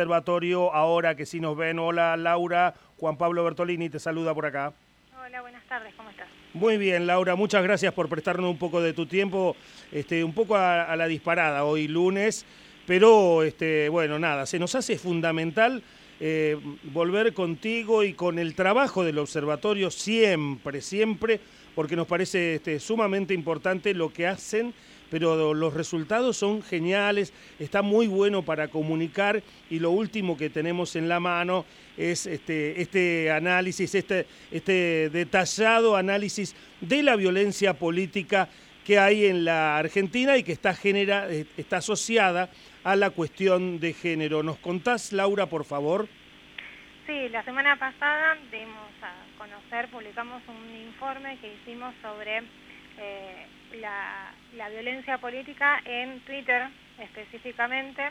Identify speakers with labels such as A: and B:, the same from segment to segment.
A: observatorio, ahora que sí nos ven. Hola Laura, Juan Pablo Bertolini te saluda por acá.
B: Hola, buenas tardes, ¿cómo estás?
A: Muy bien, Laura, muchas gracias por prestarnos un poco de tu tiempo, este, un poco a, la disparada hoy lunes, pero este, bueno, nada, se nos hace fundamental eh, volver contigo y con el trabajo del observatorio siempre, siempre, porque nos parece este, sumamente importante lo que hacen pero los resultados son geniales, está muy bueno para comunicar y lo último que tenemos en la mano es este, este análisis, este, este detallado análisis de la violencia política que hay en la Argentina y que está, genera, está asociada a la cuestión de género. ¿Nos contás, Laura, por favor?
B: Sí, la semana pasada dimos a conocer, publicamos un informe que hicimos sobre eh, la, violencia política en Twitter específicamente.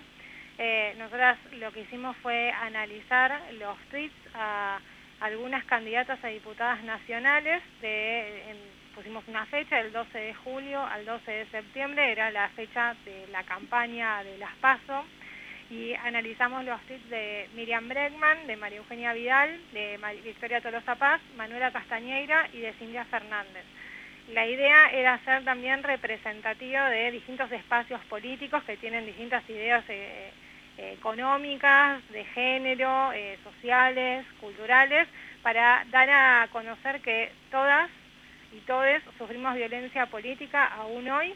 B: Eh, nosotras lo que hicimos fue analizar los tweets a algunas candidatas a diputadas nacionales, de, pusimos una fecha, del 12 de julio al 12 de septiembre, era la fecha de la campaña de las PASO, y analizamos los tweets de Miriam Bregman, de María Eugenia Vidal, de Victoria Tolosa Paz, Manuela Castañeira y de Cintia Fernández. La idea era ser también representativo de distintos espacios políticos que tienen distintas ideas eh, eh, económicas, de género, eh, sociales, culturales, para dar a conocer que todas y todos sufrimos violencia política aún hoy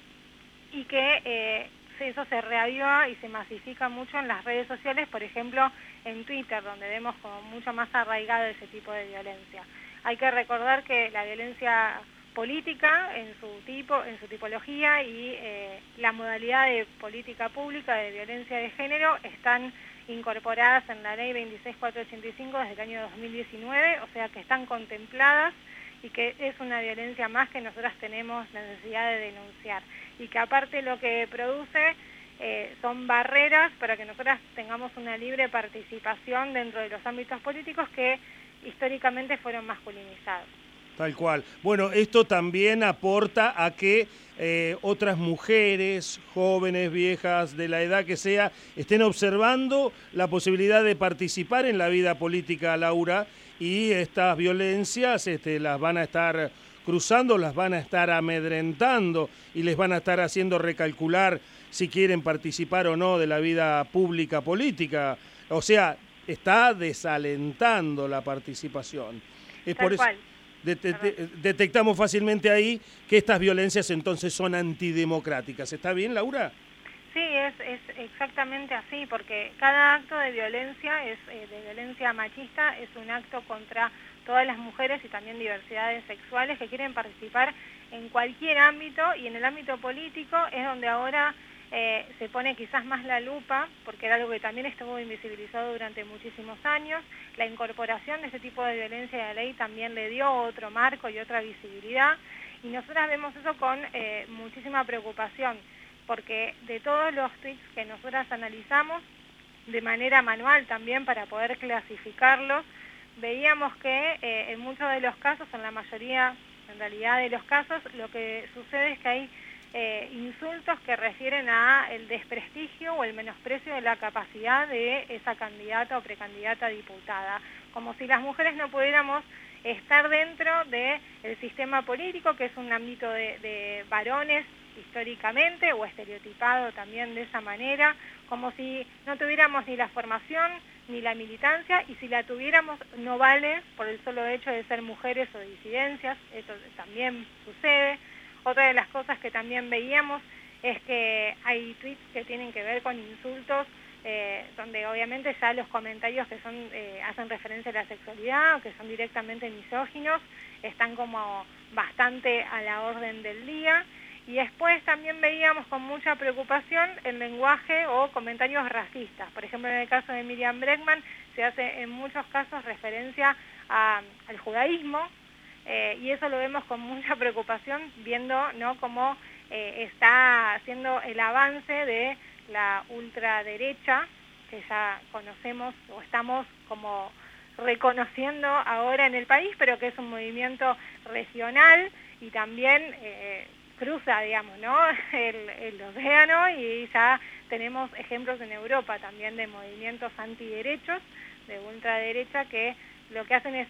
B: y que eso se reaviva y se masifica mucho en las redes sociales, por ejemplo en Twitter, donde vemos como mucho más arraigado ese tipo de violencia. Hay que recordar que la violencia política en su tipo, en su tipología y eh, la modalidad de política pública de violencia de género están incorporadas en la ley 26485 desde el año 2019, o sea que están contempladas y que es una violencia más que nosotras tenemos la necesidad de denunciar y que aparte lo que produce eh, son barreras para que nosotras tengamos una libre participación dentro de los ámbitos políticos que históricamente fueron masculinizados.
A: Tal cual. Bueno, esto también aporta a que eh, otras mujeres, jóvenes, viejas, de la edad que sea, estén observando la posibilidad de participar en la vida política, Laura, y estas violencias este, las van a estar cruzando, las van a estar amedrentando y les van a estar haciendo recalcular si quieren participar o no de la vida pública política. O sea, está desalentando la participación.
B: Es por eso,
A: detectamos fácilmente ahí que estas violencias entonces son antidemocráticas. ¿Está bien, Laura?
B: Sí, es, exactamente así, porque cada acto de violencia, es, eh, de violencia machista, es un acto contra todas las mujeres y también diversidades sexuales que quieren participar en cualquier ámbito y en el ámbito político es donde ahora eh, se pone quizás más la lupa, porque era algo que también estuvo invisibilizado durante muchísimos años. La incorporación de ese tipo de violencia de la ley también le dio otro marco y otra visibilidad. Y nosotras vemos eso con eh, muchísima preocupación, porque de todos los tweets que nosotras analizamos, de manera manual también para poder clasificarlos, veíamos que eh, en muchos de los casos, en la mayoría, en realidad de los casos, lo que sucede es que hay eh, insultos que refieren a el desprestigio o el menosprecio de la capacidad de esa candidata o precandidata diputada, como si las mujeres no pudiéramos estar dentro del sistema político, que es un ámbito de, varones históricamente o estereotipado también de esa manera, como si no tuviéramos ni la formación ni la militancia y si la tuviéramos no vale por el solo hecho de ser mujeres o disidencias, eso también sucede. Otra de las cosas que también veíamos es que hay tweets que tienen que ver con insultos, eh, donde obviamente ya los comentarios que son eh, hacen referencia a la sexualidad o que son directamente misóginos están como bastante a la orden del día. Y después también veíamos con mucha preocupación el lenguaje o comentarios racistas. Por ejemplo, en el caso de Miriam Bregman se hace en muchos casos referencia al judaísmo, eh, y eso lo vemos con mucha preocupación viendo ¿no? cómo eh, está haciendo el avance de la ultraderecha, que ya conocemos o estamos como reconociendo ahora en el país, pero que es un movimiento regional y también eh, cruza, digamos, ¿no? el, océano y ya tenemos ejemplos en Europa también de movimientos antiderechos, de ultraderecha, que lo que hacen es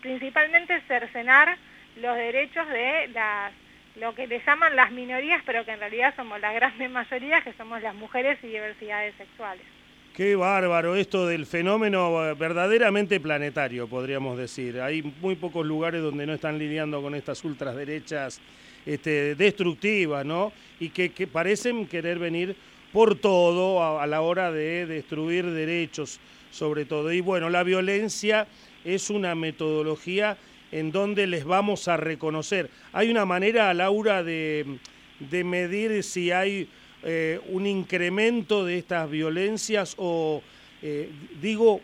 B: principalmente cercenar los derechos de las lo que le llaman las minorías, pero que en realidad somos la gran mayoría, que somos las mujeres y diversidades sexuales.
A: Qué bárbaro esto del fenómeno verdaderamente planetario, podríamos decir. Hay muy pocos lugares donde no están lidiando con estas ultraderechas este, destructivas, ¿no? Y que, parecen querer venir por todo a, la hora de destruir derechos, sobre todo. Y bueno, la violencia es una metodología en donde les vamos a reconocer. Hay una manera, Laura, de, de medir si hay eh, un incremento de estas violencias o, eh, digo,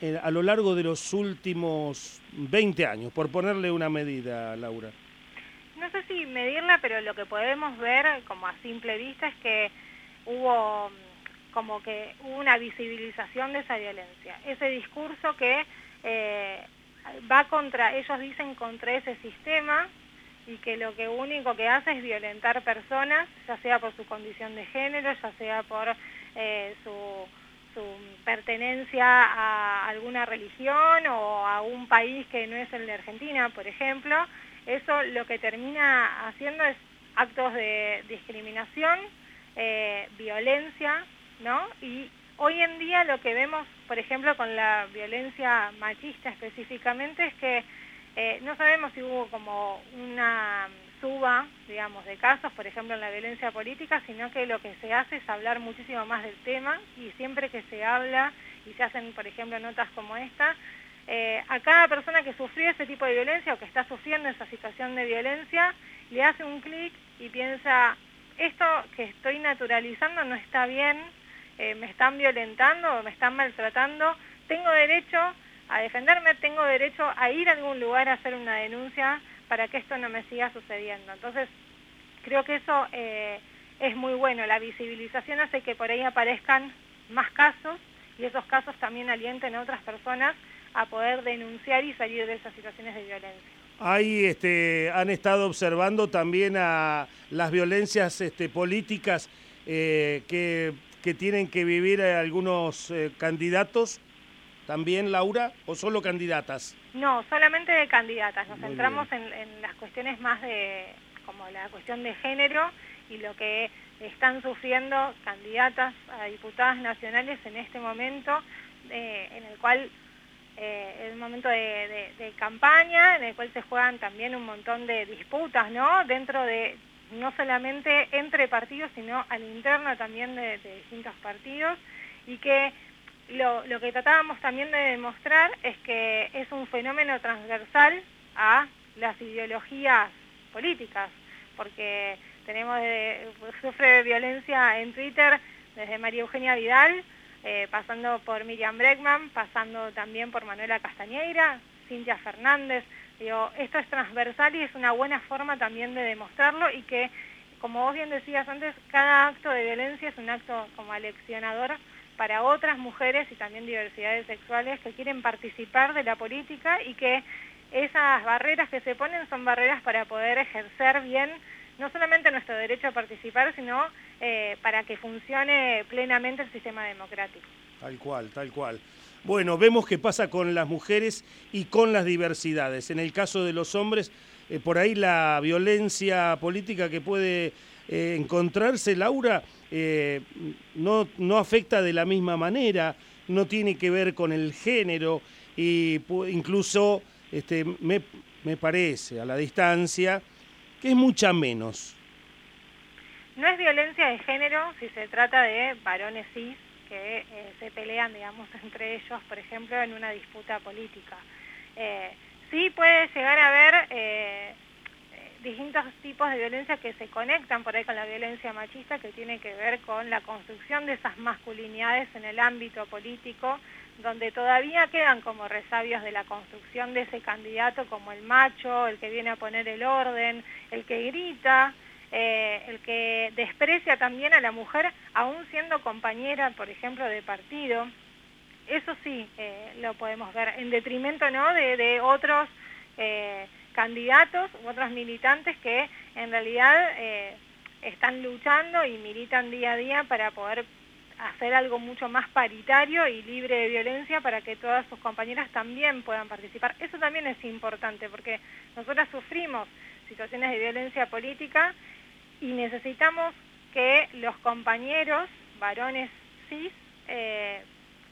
A: eh, a lo largo de los últimos 20 años, por ponerle una medida, Laura?
B: No sé si medirla, pero lo que podemos ver como a simple vista es que hubo como que hubo una visibilización de esa violencia. Ese discurso que va contra, ellos dicen contra ese sistema y que lo que único que hace es violentar personas, ya sea por su condición de género, ya sea por eh, su, pertenencia a alguna religión o a un país que no es el de Argentina, por ejemplo, eso lo que termina haciendo es actos de discriminación, eh, violencia, ¿no? Y Hoy en día lo que vemos, por ejemplo, con la violencia machista específicamente, es que eh, no sabemos si hubo como una suba, digamos, de casos, por ejemplo, en la violencia política, sino que lo que se hace es hablar muchísimo más del tema y siempre que se habla y se hacen, por ejemplo, notas como esta, eh, a cada persona que sufrió ese tipo de violencia o que está sufriendo esa situación de violencia, le hace un clic y piensa, esto que estoy naturalizando no está bien, eh, me están violentando me están maltratando, tengo derecho a defenderme, tengo derecho a ir a algún lugar a hacer una denuncia para que esto no me siga sucediendo. Entonces, creo que eso eh, es muy bueno. La visibilización hace que por ahí aparezcan más casos y esos casos también alienten a otras personas a poder denunciar y salir de esas situaciones de violencia.
A: Ahí este, han estado observando también a las violencias este, políticas eh, que que tienen que vivir eh, algunos eh, candidatos también, Laura, o solo candidatas?
B: No, solamente de candidatas. Nos centramos en, las cuestiones más de, como la cuestión de género y lo que están sufriendo candidatas a diputadas nacionales en este momento, eh, en el cual es un momento de, de, campaña, en el cual se juegan también un montón de disputas, ¿no? Dentro de no solamente entre partidos, sino al interno también de, distintos partidos, y que lo, que tratábamos también de demostrar es que es un fenómeno transversal a las ideologías políticas, porque tenemos sufre violencia en Twitter desde María Eugenia Vidal, eh, pasando por Miriam Bregman, pasando también por Manuela Castañeira, Cintia Fernández, Digo, esto es transversal y es una buena forma también de demostrarlo y que, como vos bien decías antes, cada acto de violencia es un acto como aleccionador para otras mujeres y también diversidades sexuales que quieren participar de la política y que esas barreras que se ponen son barreras para poder ejercer bien no solamente nuestro derecho a participar, sino eh, para que funcione plenamente el sistema democrático.
A: Tal cual, tal cual. Bueno, vemos qué pasa con las mujeres y con las diversidades. En el caso de los hombres, eh, por ahí la violencia política que puede eh, encontrarse, Laura, eh, no, no afecta de la misma manera, no tiene que ver con el género y incluso este, me, me parece a la distancia que es mucha menos.
B: No es violencia de género si se trata de varones cis que eh, se pelean, digamos, entre ellos, por ejemplo, en una disputa política. Eh, sí puede llegar a haber eh, distintos tipos de violencia que se conectan por ahí con la violencia machista, que tiene que ver con la construcción de esas masculinidades en el ámbito político, donde todavía quedan como resabios de la construcción de ese candidato como el macho, el que viene a poner el orden, el que grita, eh, el que desprecia también a la mujer, aún siendo compañera, por ejemplo, de partido. Eso sí eh, lo podemos ver, en detrimento ¿no? de, otros eh, candidatos u otros militantes que en realidad están luchando y militan día a día para poder hacer algo mucho más paritario y libre de violencia para que todas sus compañeras también puedan participar. Eso también es importante porque nosotras sufrimos situaciones de violencia política y necesitamos que los compañeros, varones cis, eh,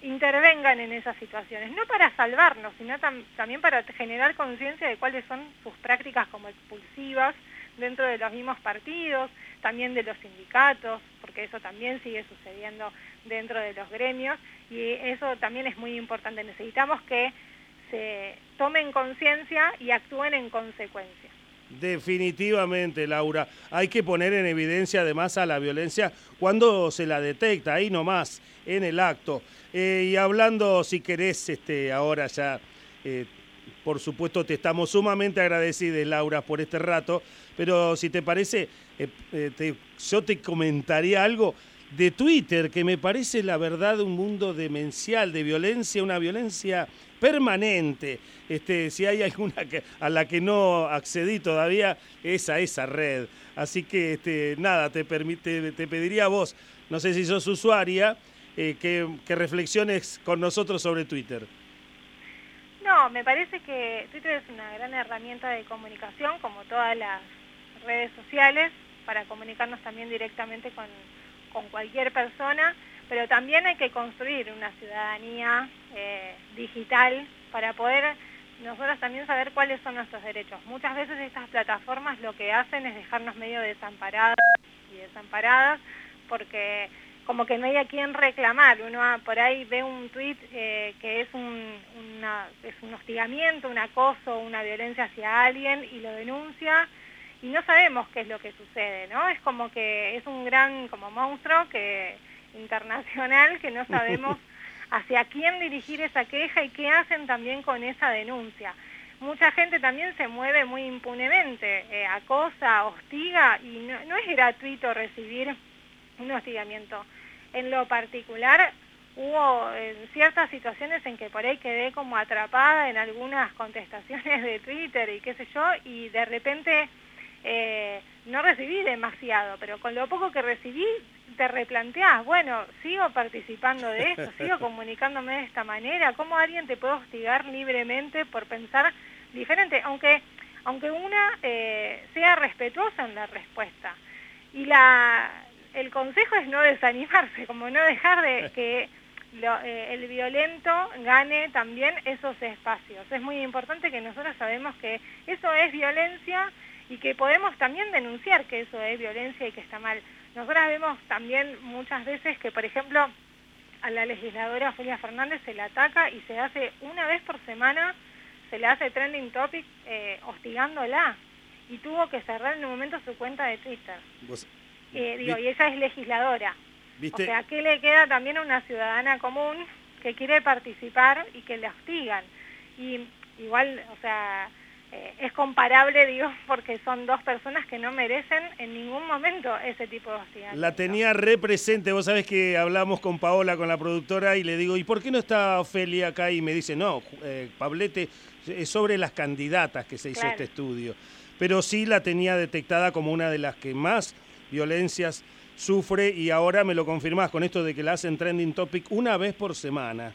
B: intervengan en esas situaciones, no para salvarnos, sino también para generar conciencia de cuáles son sus prácticas como expulsivas dentro de los mismos partidos, también de los sindicatos, porque eso también sigue sucediendo dentro de los gremios y eso también es muy importante. Necesitamos que se tomen conciencia y actúen en consecuencia.
A: Definitivamente, Laura. Hay que poner en evidencia además a la violencia cuando se la detecta, ahí nomás, en el acto. Eh, y hablando, si querés, este, ahora ya, eh, por supuesto, te estamos sumamente agradecidos, Laura, por este rato, pero si te parece, eh, yo te comentaría algo de Twitter, que me parece la verdad un mundo demencial de violencia, una violencia permanente. Este, si hay alguna a la que no accedí todavía, es a esa red. Así que este, nada, te, permite, te pediría a vos, no sé si sos usuaria, eh, que, que reflexiones con nosotros sobre Twitter.
B: No, me parece que Twitter es una gran herramienta de comunicación, como todas las redes sociales, para comunicarnos también directamente con, con cualquier persona pero también hay que construir una ciudadanía eh, digital para poder nosotros también saber cuáles son nuestros derechos. Muchas veces estas plataformas lo que hacen es dejarnos medio desamparados y desamparadas porque como que no hay a quien reclamar. Uno por ahí ve un tuit eh, que es un, es un hostigamiento, un acoso, una violencia hacia alguien y lo denuncia y no sabemos qué es lo que sucede, ¿no? Es como que es un gran como monstruo que internacional que no sabemos hacia quién dirigir esa queja y qué hacen también con esa denuncia. Mucha gente también se mueve muy impunemente, eh, acosa, hostiga y no, es gratuito recibir un hostigamiento. En lo particular, hubo ciertas situaciones en que por ahí quedé como atrapada en algunas contestaciones de Twitter y qué sé yo, y de repente eh, no recibí demasiado, pero con lo poco que recibí te replanteás, bueno, sigo participando de esto, sigo comunicándome de esta manera, ¿cómo alguien te puede hostigar libremente por pensar diferente? Aunque, aunque una eh, sea respetuosa en la respuesta. Y la, el consejo es no desanimarse, como no dejar de que eh, el violento gane también esos espacios. Es muy importante que nosotros sabemos que eso es violencia y que podemos también denunciar que eso es violencia y que está mal. Nosotras vemos también muchas veces que, por ejemplo, a la legisladora Julia Fernández se le ataca y se hace una vez por semana, se le hace trending topic eh, hostigándola y tuvo que cerrar en un momento su cuenta de Twitter. Eh, digo, y esa es legisladora. O sea, ¿qué le queda también a una ciudadana común que quiere participar y que le hostigan? Y igual, o sea, eh, es comparable, digo, porque son dos personas que no merecen en ningún momento ese tipo de hostigamiento.
A: La tenía represente, vos sabés que hablamos con Paola, con la productora, y le digo, ¿y por qué no está Ofelia acá? Y me dice, no, eh, Pablete, es sobre las candidatas que se hizo este estudio. Pero sí la tenía detectada como una de las que más violencias sufre y ahora me lo confirmás con esto de que la hacen trending topic una vez por semana.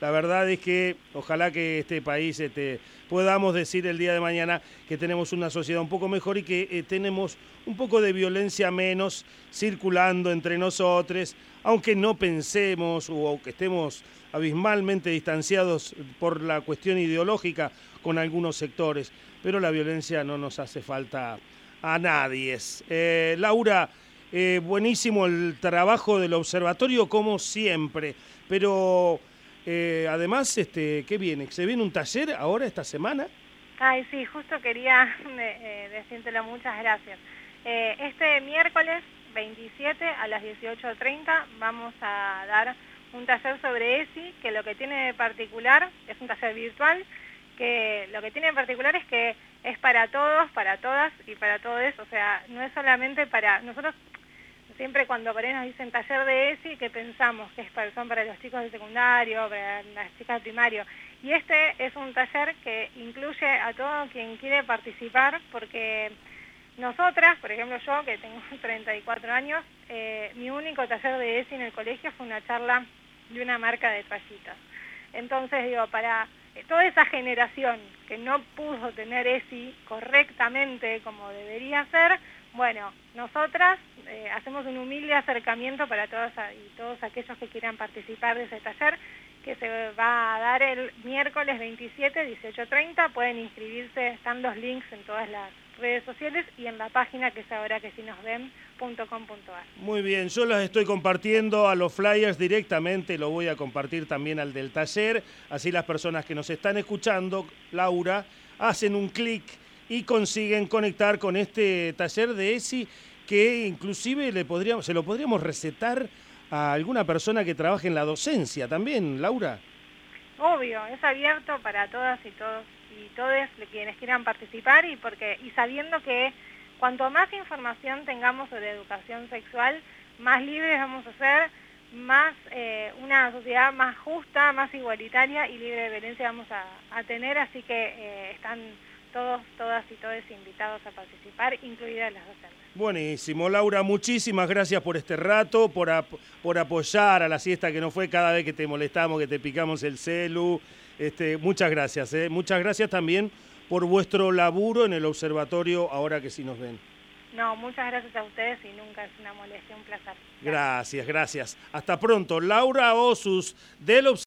A: La verdad es que ojalá que este país este, podamos decir el día de mañana que tenemos una sociedad un poco mejor y que eh, tenemos un poco de violencia menos circulando entre nosotros, aunque no pensemos o aunque estemos abismalmente distanciados por la cuestión ideológica con algunos sectores, pero la violencia no nos hace falta a nadie. Eh, Laura, eh, buenísimo el trabajo del observatorio como siempre, pero eh, además, este, ¿qué viene? ¿Se viene un taller ahora esta semana?
B: Ay, sí, justo quería eh, decírtelo, muchas gracias. Eh, este miércoles 27 a las 18.30 vamos a dar un taller sobre ESI, que lo que tiene de particular, es un taller virtual, que lo que tiene en particular es que es para todos, para todas y para todos, o sea, no es solamente para... Nosotros siempre cuando por ahí nos dicen taller de ESI, que pensamos que son para los chicos de secundario, para las chicas de primario, Y este es un taller que incluye a todo quien quiere participar porque nosotras, por ejemplo yo que tengo 34 años, eh, mi único taller de ESI en el colegio fue una charla de una marca de toallitas. Entonces digo, para eh, toda esa generación que no pudo tener ESI correctamente como debería ser, bueno, nosotras eh, hacemos un humilde acercamiento para todos y todos aquellos que quieran participar de ese taller que se va a dar el miércoles 27, 18.30. Pueden inscribirse, están los links en todas las redes sociales y en la página que es ahora que si nos ven.com.ar.
A: Muy bien, yo las estoy compartiendo a los flyers directamente, lo voy a compartir también al del taller, así las personas que nos están escuchando, Laura, hacen un clic y consiguen conectar con este taller de ESI que inclusive le podríamos, se lo podríamos recetar a alguna persona que trabaje en la docencia también, Laura.
B: Obvio, es abierto para todas y todos y todos quienes quieran participar y porque y sabiendo que cuanto más información tengamos sobre educación sexual, más libres vamos a ser, más eh, una sociedad más justa, más igualitaria y libre de violencia vamos a, tener, así que eh, están todos, todas y todos invitados a participar, incluidas las docentes.
A: Buenísimo, Laura, muchísimas gracias por este rato, por, por apoyar a la siesta que no fue cada vez que te molestamos, que te picamos el celu. Este, muchas gracias, ¿eh? muchas gracias también por vuestro laburo en el observatorio, ahora que sí nos ven.
B: No, muchas gracias a ustedes y nunca es una molestia, un placer.
A: Gracias, gracias. Hasta pronto. Laura Osus del Observatorio.